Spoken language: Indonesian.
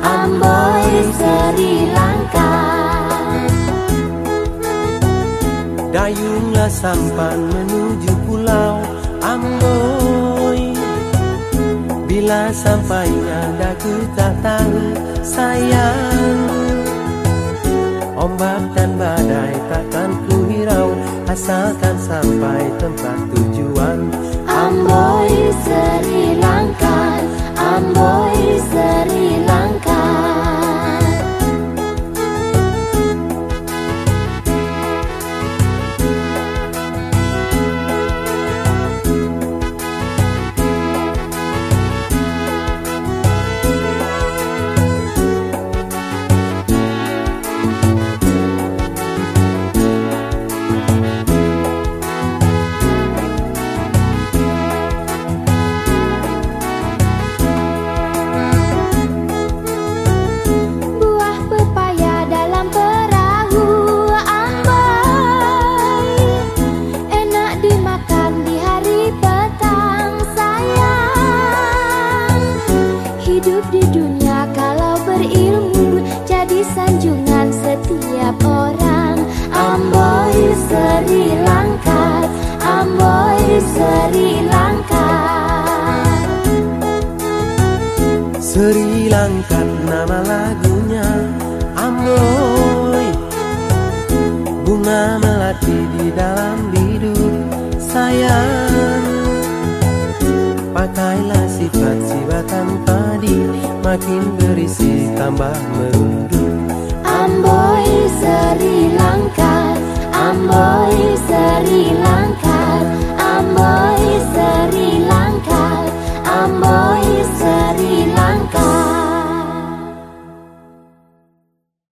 Amboi Dayunglah sampan menuju pulau Amboi Bila sampainya daku tak tahu sayang. Ombak dan badai takkan ku hirau Asalkan sampai tempat tujuan Hidup di dunia kalau berilmu Jadi sanjungan setiap orang. Amboy Sri Lanka Amboy Sri Lanka Sri Lanka nama lagunya Amboy Bunga melati di dalam bidur sayang. Pakailah sifat sifatan Makin berisi tambah merunduk